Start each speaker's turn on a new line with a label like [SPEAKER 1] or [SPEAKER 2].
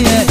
[SPEAKER 1] yeah.